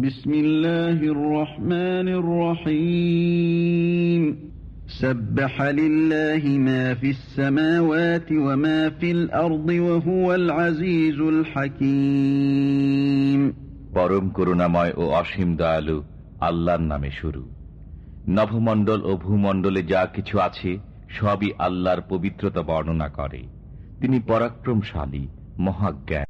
بسم الله الرحمن الرحيم سبح لله ما في السماوات وما في الأرض وهو العزيز الحكيم পরম করুণাময় ও অসীম দয়ালু আল্লাহর নামে শুরু নভমণ্ডল ও ভূমণ্ডলে যা কিছু আছে সবই আল্লাহর পবিত্রতা বর্ণনা করে তিনি পরাক্রমশালী মহাজ্ঞান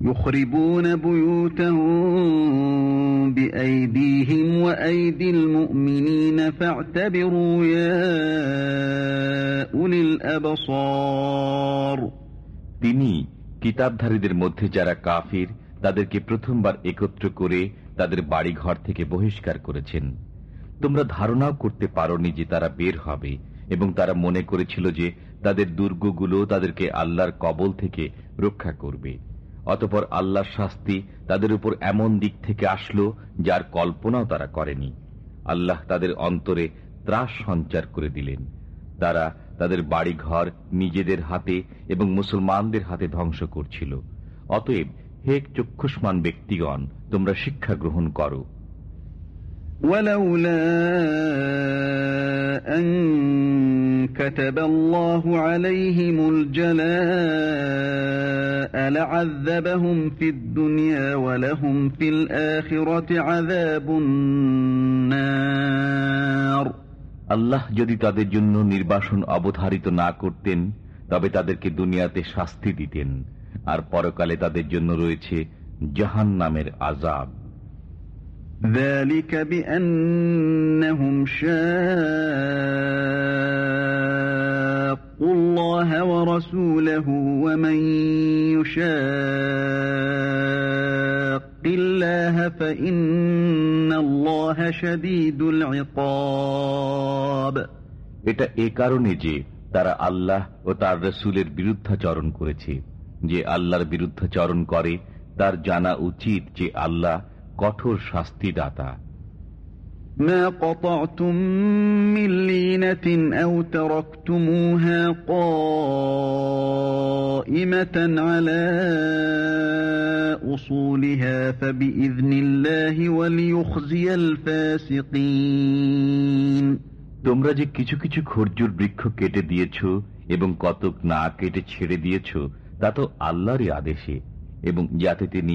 يخربون بيوتهم بأيديهم وأيدي المؤمنين فاعتبروا يا أولي الأبصار তিনি কিতাবধারীদের মধ্যে যারা কাফির তাদেরকে প্রথমবার একত্র করে তাদের বাড়ি ঘর থেকে বহিষ্কার করেছেন তোমরা ধারণাও করতে পারোনি যে তারা বের হবে এবং তারা মনে করেছিল যে তাদের দুর্গগুলো তাদেরকে আল্লাহর কবল থেকে রক্ষা করবে অতপর আল্লাহর শাস্তি তাদের উপর এমন দিক থেকে আসলো যার কল্পনাও তারা করেনি। আল্লাহ তাদের অন্তরে ত্রাস সঞ্চার করে দিলেন। তারা তাদের বাড়িঘর নিজেদের হাতে এবং মুসলমানদের হাতে ধ্বংস করছিল। অতএব হেক চক্ষুষ্মান ব্যক্তিগণ, তোমরা শিক্ষা গ্রহণ করো। ولولا أن كتب الله عليهم الجلاء لعذبهم في الدنيا ولهم في الآخرة عذاب النار আল্লাহ যদি তাদের জন্য নির্বাসন অবধারিত না করতেন তবে তাদেরকে দুনিয়াতে শাস্তি দিতেন আর পরকালে তাদের জন্য রয়েছে জাহান নামের আজাব এটা এ কারণে যে তারা আল্লাহ ও তার রসুলের বিরুদ্ধাচরণ করেছে। যে আল্লাহর বিরুদ্ধাচরণ করে, তার জানা উচিত যে আল্লাহ কঠোর শাস্তিদাতা ما قطعتم من لينة أو تركتموها قائمة على أصولها فبإذن الله وليخزي الفاسقين তোমরা যে কিছু কিছু খরজুর বৃক্ষ কেটে দিয়েছ এবং কতক না কেটে ছেড়ে দিয়েছ তা তো আল্লাহরই আদেশে এবং যাতে তিনি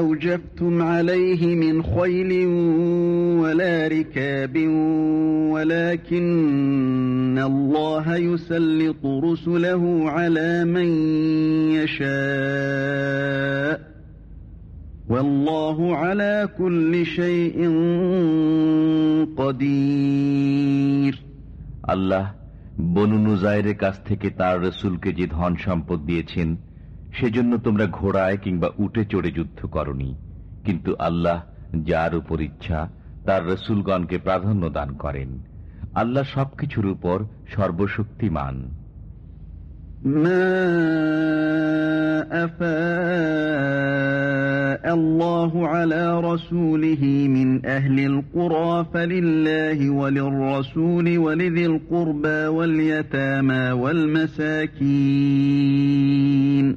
أوجفتم عليه من خيل ولا ركاب ولكن الله يسلط رسله على من يشاء والله على كل شيء قدير আল্লাহ বনু নুজাইরের কাছ থেকে তার রসুলকে যে ধন সম্পদ দিয়েছেন সেজন্য তোমরা ঘোড়ায় কিংবা উঠে চড়ে যুদ্ধ করনি কিন্তু আল্লাহ যার উপর ইচ্ছা তার রসুলগণকে প্রাধান্য দান করেন আল্লাহ সবকিছুর উপর সর্বশক্তিমান ما أفاء الله على رسوله من أهل القرى فلله وللرسول ولذي القربى واليتامى والمساكين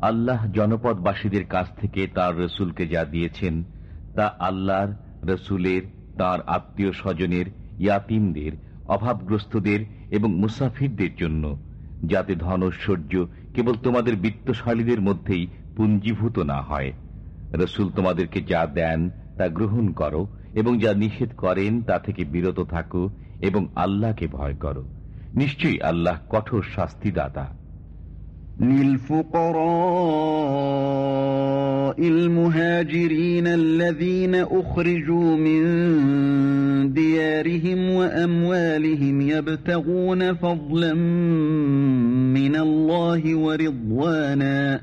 আল্লাহ জনপদবাসীদের কাছ থেকে তার রসুলকে যা দিয়েছেন, তা আল্লাহর, রসুলের, তার আত্মীয় স্বজনের, ইয়াতিমদের, অভাবগ্রস্তদের এবং মুসাফিরদের জন্য, যাতে ধনৈশ্বর্য কেবল তোমাদের বিত্তশালীদের মধ্যেই পুঞ্জীভূত না হয়। রসুল তোমাদেরকে যা দেন, তা গ্রহণ করো এবং যা নিষেধ করেন তা থেকে বিরত থাকো এবং আল্লাহকে ভয় করো নিশ্চয়ই আল্লাহ কঠোর শাস্তিদাতা للفقراء المهاجرين الذين أخرجوا من ديارهم وأموالهم يبتغون فضلا من الله ورضوانا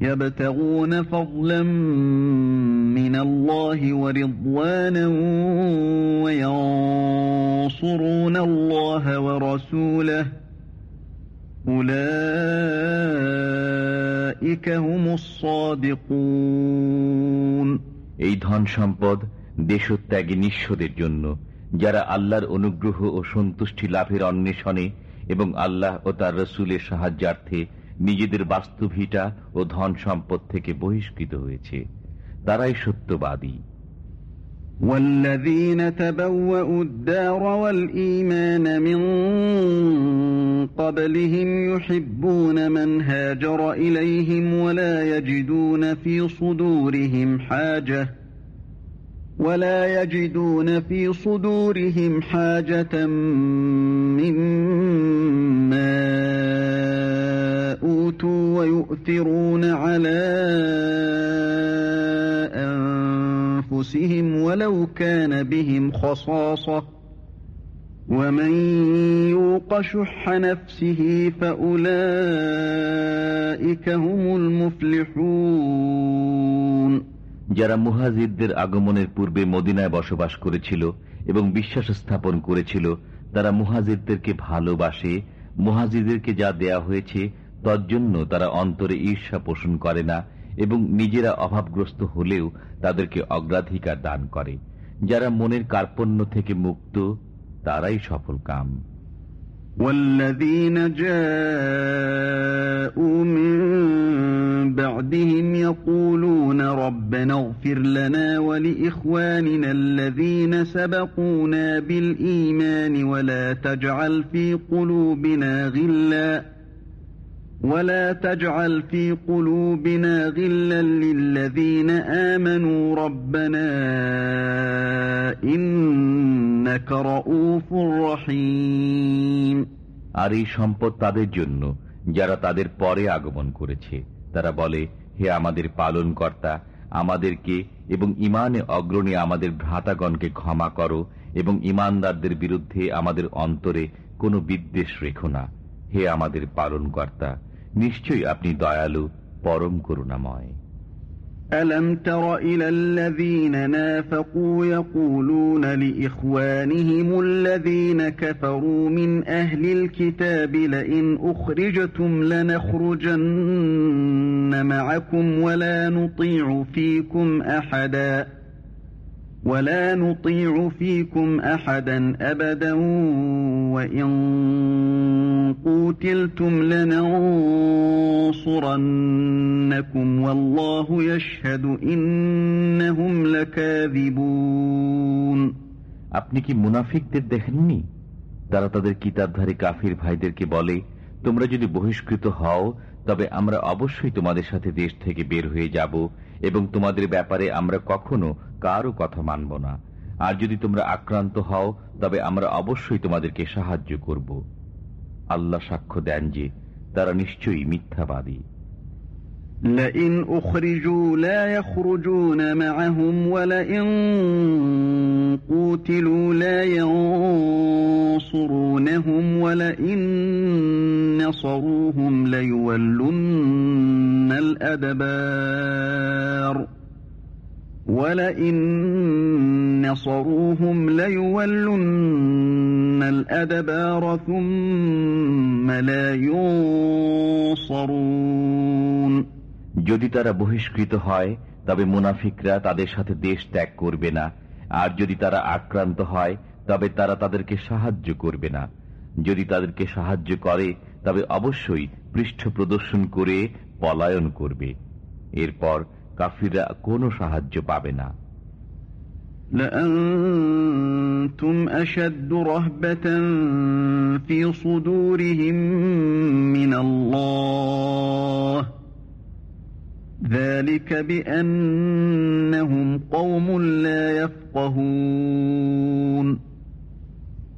يبتغون فضلا من الله ورضوانا وينصرون الله ورسوله أولئك هم الصادقون এই ধন সম্পদ দেশত্যাগী নিঃস্বদের জন্য যারা আল্লাহর অনুগ্রহ ও সন্তুষ্টি লাভের অন্বেষণে এবং আল্লাহ ও তার রসুলের সাহায্যার্থে নিজেদের বাস্তুভিটা ও ধন সম্পদ থেকে বহিষ্কৃত হয়েছে তারাই সত্যবাদী والذين تبوأوا الدار والإيمان من قبلهم يحبون من هاجر إليهم ولا يجدون في صدورهم حاجة ولا يجدون في صدورهم حاجة مما أوتوا ويؤثرون على أنفسهم ولو كان بهم خصاصة ومن يوق شح نفسه فأولئك هم المفلحون যারা মুহাজিদদের আগমনের পূর্বে মদিনায় বসবাস করেছিল এবং বিশ্বাস স্থাপন করেছিল তারা মুহাজিদদেরকে ভালোবাসে মুহাজিদেরকে যা দেয়া হয়েছে তজ্জন্য তারা অন্তরে ঈর্ষা পোষণ করে না এবং নিজেরা অভাবগ্রস্ত হলেও তাদেরকে অগ্রাধিকার দান করে যারা মনের কার্পণ্য থেকে মুক্ত তারাই সফল কাম والذين جاءوا من بعدهم يقولون ربنا اغفر لنا ولإخواننا الذين سبقونا بالإيمان ولا تجعل في قلوبنا غلا ولا تجعل في قلوبنا غلا للذين آمنوا ربنا إنك رؤوف رحيم আর এই সম্পদ তাদের জন্য যারা তাদের পরে আগমন করেছে তারা বলে হে আমাদের পালন কর্তা আমাদেরকে এবং ইমানে অগ্রণী আমাদের ভ্রাতাগণকে ক্ষমা করো এবং ইমানদারদের বিরুদ্ধে আমাদের অন্তরে কোনো বিদ্বেষ রেখো না হে আমাদের পালন কর্তা নিশ্চয়ই আপনি দয়ালু পরম করুণাময় ألم تر إلى الذين نافقوا يقولون لإخوانهم الذين كفروا من أهل الكتاب لئن أخرجتم لنخرجن معكم ولا نطيع فيكم أحداً ولا نطيع فيكم أحدا أبدا وإن قوتلتم لننصرنكم والله يشهد إنهم لكاذبون আপনি কি মুনাফিকদের দেখেননি তারা তাদের কিতাবধারী কাফির ভাইদেরকে বলে তোমরা যদি বহিষ্কৃত হও তবে আমরা অবশ্যই তোমাদের সাথে দেশ থেকে বের হয়ে যাব এবং তোমাদের ব্যাপারে আমরা কখনো কারও কথা মানব না আর যদি তোমরা আক্রান্ত হও তবে আমরা অবশ্যই তোমাদেরকে সাহায্য করব আল্লাহ সাক্ষ্য দেন যে তারা নিশ্চয়ই মিথ্যাবাদী لئن أخرجوا لا يخرجون معهم ولئن قوتلوا لا ينصرونهم ولئن نصروهم ليولن الأدبار ولئن نصروهم ليولن الأدبار ثم لا ينصرون যদি তারা বহিষ্কৃত হয় তবে মুনাফিকরা তাদের সাথে দেশ ত্যাগ করবে না আর যদি তারা আক্রান্ত হয় তবে তারা তাদেরকে সাহায্য করবে না যদি তাদেরকে সাহায্য করে তবে অবশ্যই পৃষ্ঠ প্রদর্শন করে পলায়ন করবে এরপর কাফিররা কোনো সাহায্য পাবে না لأنتم أشد رهبة في صدورهم من الله ذلك بأنهم قوم لا يفقهون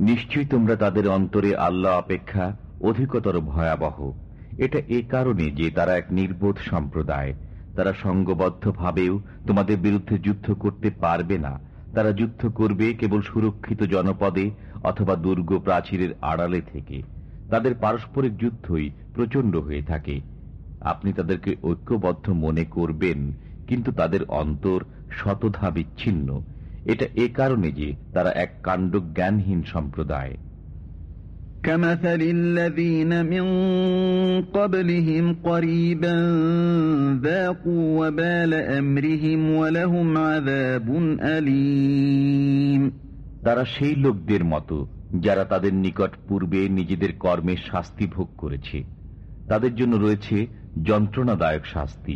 নিশ্চয় তোমরা তাদের অন্তরে আল্লাহ অপেক্ষা অধিকতর ভয়াবহ। এটা এ কারণে যে তারা এক নির্বোধ সম্প্রদায়। তারা সঙ্গবদ্ধভাবেও তোমাদের বিরুদ্ধে যুদ্ধ করতে পারবে না। তারা যুদ্ধ করবে কেবল সুরক্ষিত জনপদে অথবা দুর্গ প্রাচীরের আড়ালে থেকে। তাদের পারস্পরিক যুদ্ধই প্রচণ্ড হয়ে থাকে। আপনি তাদেরকে ঐক্যবদ্ধ মনে করবেন কিন্তু তাদের অন্তর শতধা বিচ্ছিন্ন এটা এ কারণে যে তারা এক কাণ্ড জ্ঞানহীন সম্প্রদায় كمثل الذين من قبلهم قريبا ذاقوا وبال أمرهم ولهم عذاب أليم তারা সেই লোকদের মতো যারা তাদের নিকট পূর্বে নিজেদের কর্মের শাস্তি ভোগ করেছে তাদের জন্য রয়েছে যন্ত্রণাদায়ক শাস্তি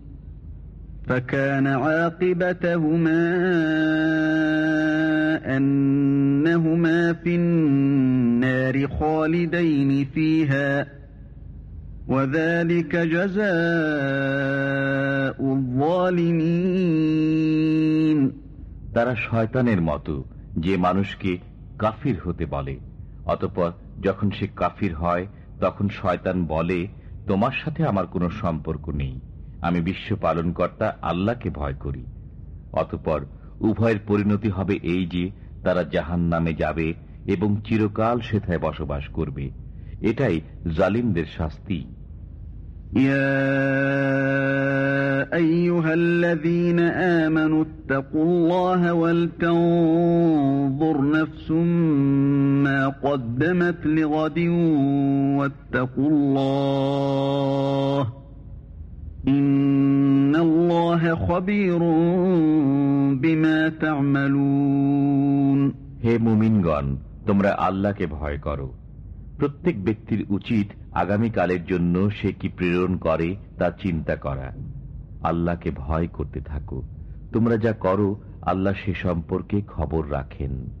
فكان عاقبتهما أنهما في النار خالدين فيها وذلك جزاء الظالمين তারা শয়তানের মতো যে মানুষকে কাফির হতে বলে অতপর যখন সে কাফির হয় তখন শয়তান বলে তোমার সাথে আমার কোনো সম্পর্ক নেই আমি বিশ্ব পালনকর্তা আল্লাহকে ভয় করি অতপর উভয়ের পরিণতি হবে এই যে তারা জাহান নামে যাবে এবং চিরকাল সেথায় বসবাস করবে এটাই জালিমদের শাস্তি أيها الذين آمنوا اتقوا الله ولتنظر نفس ما قدمت لغد واتقوا الله হে মুমিনগণ, তোমরা আল্লাহকে ভয় করো। প্রত্যেক ব্যক্তির উচিত আগামীকালের জন্য সে কি প্রেরণ করে তা চিন্তা করা। আল্লাহকে ভয় করতে থাকো। তোমরা যা করো, আল্লাহ সে সম্পর্কে খবর রাখেন।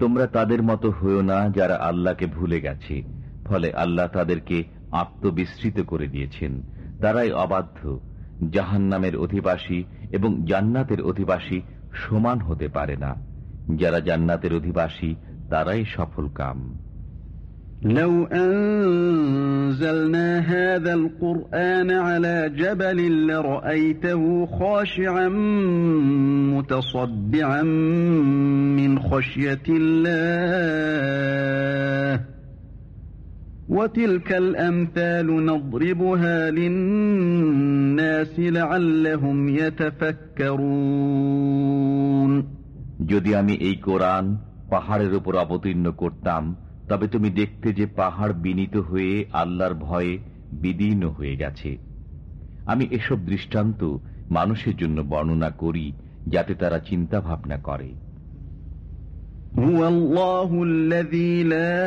তোমরা তাদের মতো হয়েও না যারা আল্লাহকে ভুলে গেছে, ফলে আল্লাহ তাদেরকে আত্মবিস্মৃত করে দিয়েছেন। তারাই অবাধ্য। জাহান নামের অধিবাসী এবং জান্নাতের অধিবাসী সমান হতে পারে না। যারা জান্নাতের অধিবাসী, তারাই সফল কাম। لو أنزلنا هذا القرآن على جبل لرأيته خاشعا متصدعا من خشية الله وتلك الأمثال نضربها للناس لعلهم يتفكرون যদি আমি এই কোরআন পাহাড়ের উপর অবতীর্ণ করতাম তবে তুমি দেখতে যে পাহাড় বিনীত হয়ে আল্লাহর ভয়ে বিদীর্ণ হয়ে গেছে আমি এসব দৃষ্টান্ত মানুষের জন্য বর্ণনা করি যাতে তারা চিন্তা ভাবনা করে هو الله الذي لا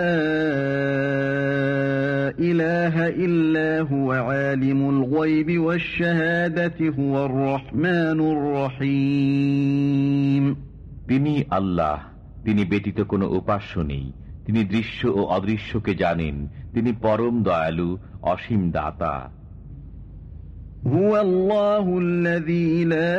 إله إلا هو عالم الغيب والشهادة هو الرحمن الرحيم তিনি আল্লাহ তিনি ব্যতীত কোনো উপাস্য নেই তিনি দৃশ্য ও অদৃশ্যকে জানেন তিনি পরম দয়ালু অসীম দাতা هو الله الذي لا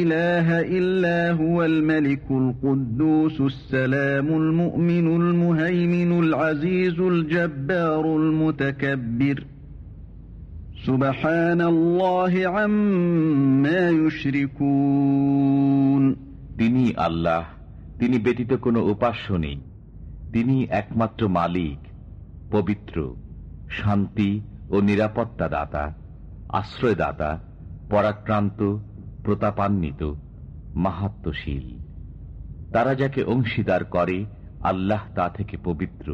إله إلا هو الملك القدوس السلام المؤمن المهيمن العزيز الجبار المتكبر سبحان الله عما يشركون তিনি আল্লাহ তিনি ব্যতীত কোনো উপাস্য নেই তিনি একমাত্র মালিক পবিত্র শান্তি ও নিরাপত্তা দাতা আশ্রয়দাতা পরাক্রান্ত প্রতাপান্বিত মাহাত্মশীল তারা যাকে অংশীদার করে আল্লাহ তা থেকে পবিত্র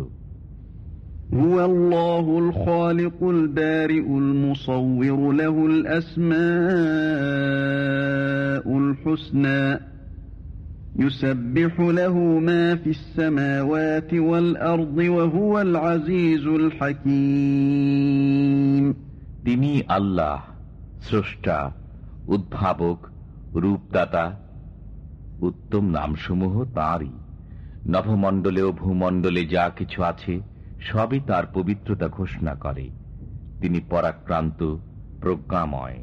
هو الله الخالق البارئ المصور له الأسماء الحسنى يسبح له ما في السماوات والأرض وهو العزيز الحكيم তিনি আল্লাহ স্রষ্টা উদ্ভাবক রূপদাতা উত্তম নামসমূহ তাঁরই নভমণ্ডলে ও ভূমণ্ডলে যা কিছু আছে সবই তার পবিত্রতা ঘোষণা করে তিনি পরাক্রান্ত প্রজ্ঞাময়